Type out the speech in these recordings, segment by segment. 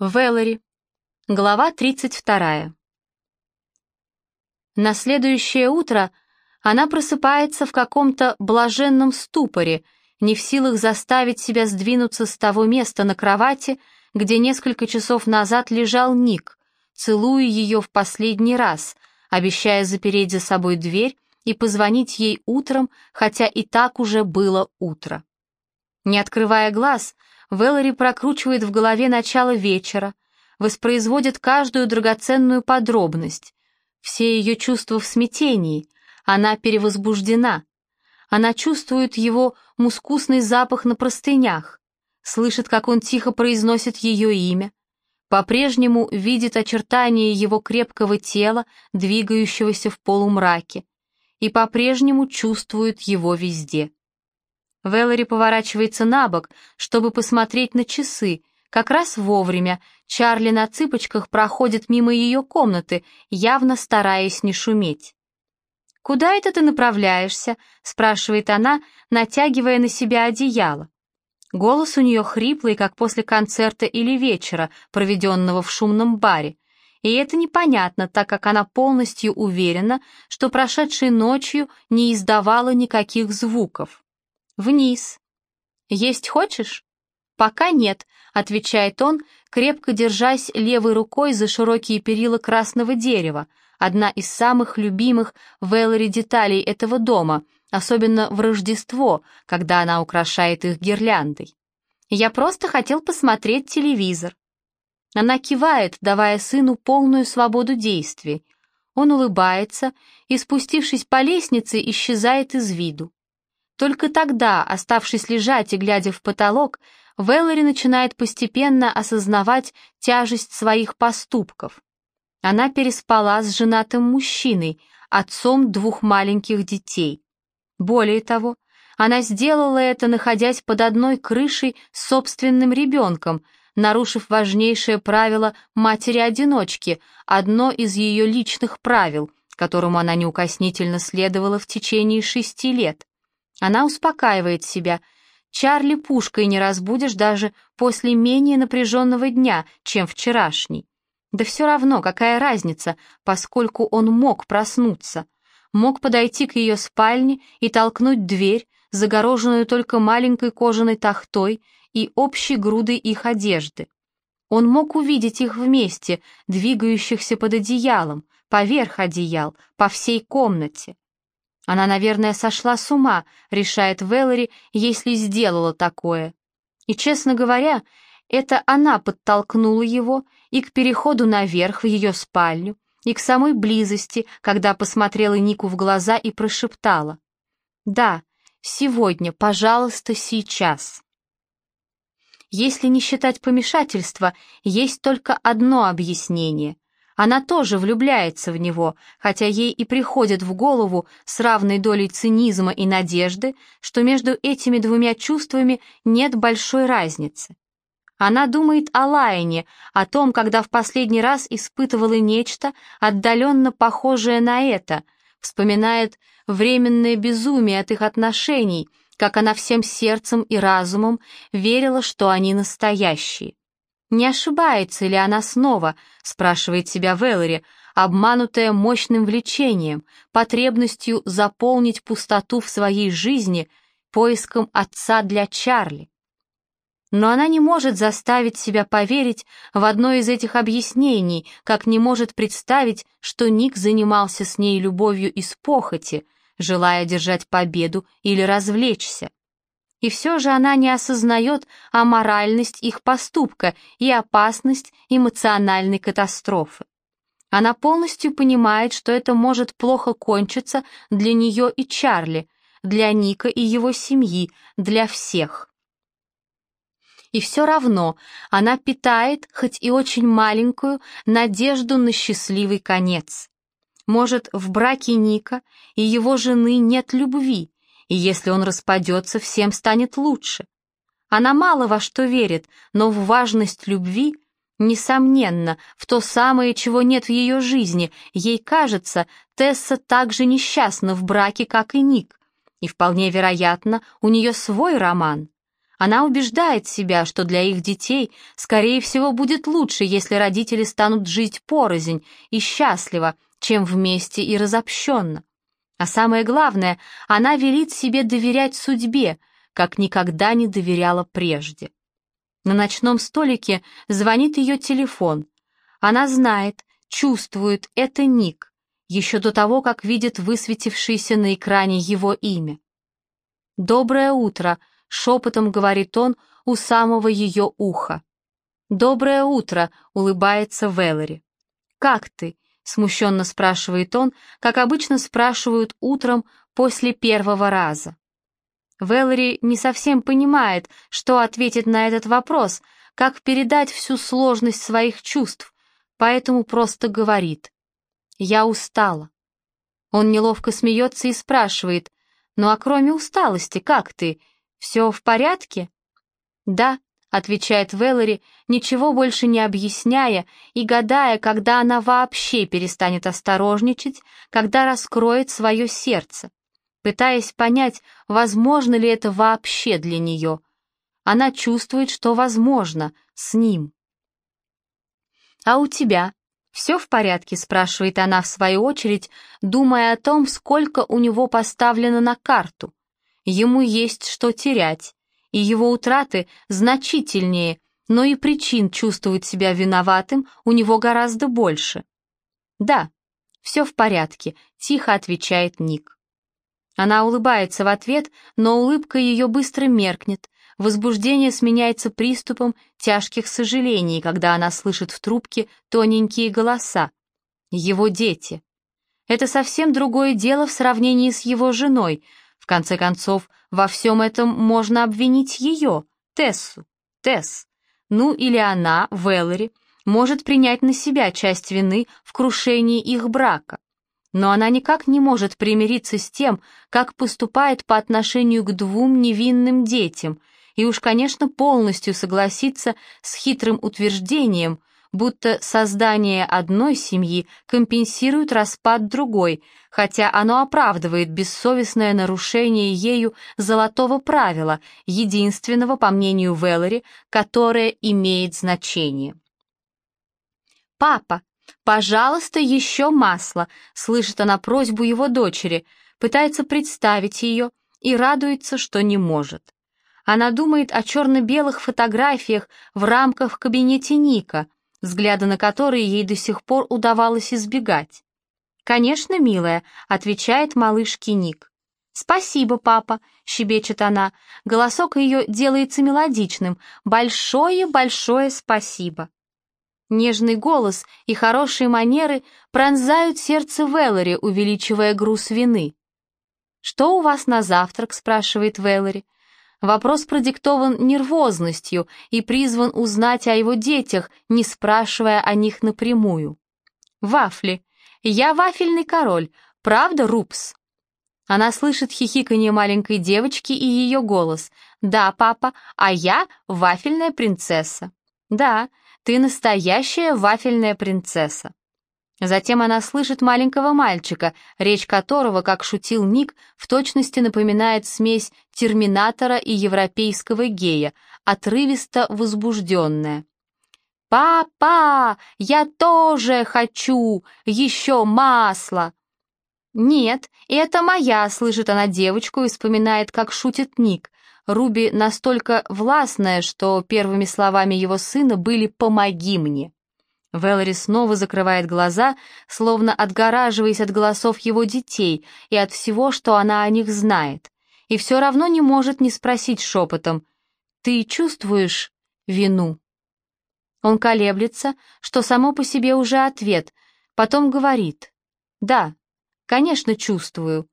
Вэллори. Глава 32. На следующее утро она просыпается в каком-то блаженном ступоре, не в силах заставить себя сдвинуться с того места на кровати, где несколько часов назад лежал Ник, целуя ее в последний раз, обещая запереть за собой дверь и позвонить ей утром, хотя и так уже было утро. Не открывая глаз, Вэллори прокручивает в голове начало вечера, воспроизводит каждую драгоценную подробность. Все ее чувства в смятении, она перевозбуждена. Она чувствует его мускусный запах на простынях, слышит, как он тихо произносит ее имя, по-прежнему видит очертания его крепкого тела, двигающегося в полумраке, и по-прежнему чувствует его везде. Вэллори поворачивается на бок, чтобы посмотреть на часы. Как раз вовремя Чарли на цыпочках проходит мимо ее комнаты, явно стараясь не шуметь. «Куда это ты направляешься?» — спрашивает она, натягивая на себя одеяло. Голос у нее хриплый, как после концерта или вечера, проведенного в шумном баре. И это непонятно, так как она полностью уверена, что прошедшей ночью не издавала никаких звуков. «Вниз». «Есть хочешь?» «Пока нет», — отвечает он, крепко держась левой рукой за широкие перила красного дерева, одна из самых любимых Вэллори деталей этого дома, особенно в Рождество, когда она украшает их гирляндой. «Я просто хотел посмотреть телевизор». Она кивает, давая сыну полную свободу действий. Он улыбается и, спустившись по лестнице, исчезает из виду. Только тогда, оставшись лежать и глядя в потолок, Вэллори начинает постепенно осознавать тяжесть своих поступков. Она переспала с женатым мужчиной, отцом двух маленьких детей. Более того, она сделала это, находясь под одной крышей с собственным ребенком, нарушив важнейшее правило матери-одиночки, одно из ее личных правил, которому она неукоснительно следовала в течение шести лет. Она успокаивает себя. Чарли пушкой не разбудишь даже после менее напряженного дня, чем вчерашний. Да все равно, какая разница, поскольку он мог проснуться. Мог подойти к ее спальне и толкнуть дверь, загороженную только маленькой кожаной тахтой и общей грудой их одежды. Он мог увидеть их вместе, двигающихся под одеялом, поверх одеял, по всей комнате. Она, наверное, сошла с ума, решает Вэллори, если сделала такое. И, честно говоря, это она подтолкнула его и к переходу наверх в ее спальню, и к самой близости, когда посмотрела Нику в глаза и прошептала. «Да, сегодня, пожалуйста, сейчас». Если не считать помешательства, есть только одно объяснение. Она тоже влюбляется в него, хотя ей и приходит в голову с равной долей цинизма и надежды, что между этими двумя чувствами нет большой разницы. Она думает о Лайне, о том, когда в последний раз испытывала нечто, отдаленно похожее на это, вспоминает временное безумие от их отношений, как она всем сердцем и разумом верила, что они настоящие. Не ошибается ли она снова, спрашивает себя Вэллори, обманутая мощным влечением, потребностью заполнить пустоту в своей жизни поиском отца для Чарли. Но она не может заставить себя поверить в одно из этих объяснений, как не может представить, что Ник занимался с ней любовью из похоти, желая держать победу или развлечься и все же она не осознает аморальность их поступка и опасность эмоциональной катастрофы. Она полностью понимает, что это может плохо кончиться для нее и Чарли, для Ника и его семьи, для всех. И все равно она питает, хоть и очень маленькую, надежду на счастливый конец. Может, в браке Ника и его жены нет любви, и если он распадется, всем станет лучше. Она мало во что верит, но в важность любви, несомненно, в то самое, чего нет в ее жизни, ей кажется, Тесса так же несчастна в браке, как и Ник, и вполне вероятно, у нее свой роман. Она убеждает себя, что для их детей, скорее всего, будет лучше, если родители станут жить порознь и счастливо, чем вместе и разобщенно. А самое главное, она велит себе доверять судьбе, как никогда не доверяла прежде. На ночном столике звонит ее телефон. Она знает, чувствует, это Ник, еще до того, как видит высветившееся на экране его имя. «Доброе утро», — шепотом говорит он у самого ее уха. «Доброе утро», — улыбается Веллори. «Как ты?» — смущенно спрашивает он, как обычно спрашивают утром после первого раза. Веллори не совсем понимает, что ответить на этот вопрос, как передать всю сложность своих чувств, поэтому просто говорит. «Я устала». Он неловко смеется и спрашивает, «Ну а кроме усталости, как ты? Все в порядке?» «Да», — отвечает Веллори, ничего больше не объясняя и гадая, когда она вообще перестанет осторожничать, когда раскроет свое сердце пытаясь понять, возможно ли это вообще для нее. Она чувствует, что возможно, с ним. «А у тебя все в порядке?» — спрашивает она в свою очередь, думая о том, сколько у него поставлено на карту. Ему есть что терять, и его утраты значительнее, но и причин чувствовать себя виноватым у него гораздо больше. «Да, все в порядке», — тихо отвечает Ник. Она улыбается в ответ, но улыбка ее быстро меркнет. Возбуждение сменяется приступом тяжких сожалений, когда она слышит в трубке тоненькие голоса. Его дети. Это совсем другое дело в сравнении с его женой. В конце концов, во всем этом можно обвинить ее, Тессу, Тесс. Ну или она, Веллори, может принять на себя часть вины в крушении их брака но она никак не может примириться с тем, как поступает по отношению к двум невинным детям, и уж, конечно, полностью согласиться с хитрым утверждением, будто создание одной семьи компенсирует распад другой, хотя оно оправдывает бессовестное нарушение ею золотого правила, единственного, по мнению Веллори, которое имеет значение. «Папа», «Пожалуйста, еще масло», — слышит она просьбу его дочери, пытается представить ее и радуется, что не может. Она думает о черно-белых фотографиях в рамках в кабинете Ника, взгляда на которые ей до сих пор удавалось избегать. «Конечно, милая», — отвечает малышке Ник. «Спасибо, папа», — щебечет она. Голосок ее делается мелодичным. «Большое-большое спасибо». Нежный голос и хорошие манеры пронзают сердце Веллори, увеличивая груз вины. «Что у вас на завтрак?» — спрашивает Веллори. Вопрос продиктован нервозностью и призван узнать о его детях, не спрашивая о них напрямую. «Вафли. Я вафельный король. Правда, Рупс?» Она слышит хихиканье маленькой девочки и ее голос. «Да, папа, а я вафельная принцесса». «Да, ты настоящая вафельная принцесса». Затем она слышит маленького мальчика, речь которого, как шутил Ник, в точности напоминает смесь терминатора и европейского гея, отрывисто возбужденная. «Папа, я тоже хочу! Еще масло!» «Нет, это моя», — слышит она девочку и вспоминает, как шутит Ник. Руби настолько властная, что первыми словами его сына были «помоги мне». Веллори снова закрывает глаза, словно отгораживаясь от голосов его детей и от всего, что она о них знает, и все равно не может не спросить шепотом «Ты чувствуешь вину?» Он колеблется, что само по себе уже ответ, потом говорит «Да, конечно, чувствую,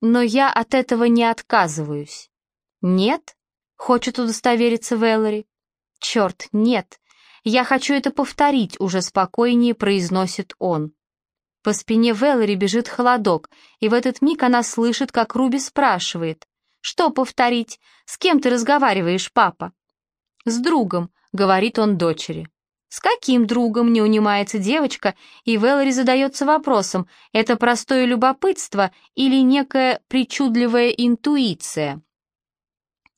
но я от этого не отказываюсь». «Нет?» — хочет удостовериться Вэллори. «Черт, нет! Я хочу это повторить», — уже спокойнее произносит он. По спине Вэллори бежит холодок, и в этот миг она слышит, как Руби спрашивает. «Что повторить? С кем ты разговариваешь, папа?» «С другом», — говорит он дочери. «С каким другом?» — не унимается девочка, и Вэллори задается вопросом, это простое любопытство или некая причудливая интуиция?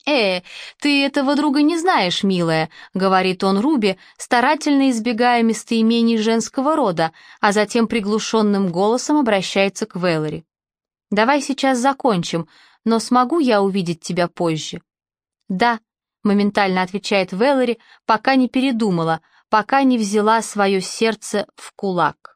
«Э, ты этого друга не знаешь, милая», — говорит он Руби, старательно избегая местоимений женского рода, а затем приглушенным голосом обращается к Вэллори. «Давай сейчас закончим, но смогу я увидеть тебя позже?» «Да», — моментально отвечает Вэллори, пока не передумала, пока не взяла свое сердце в кулак.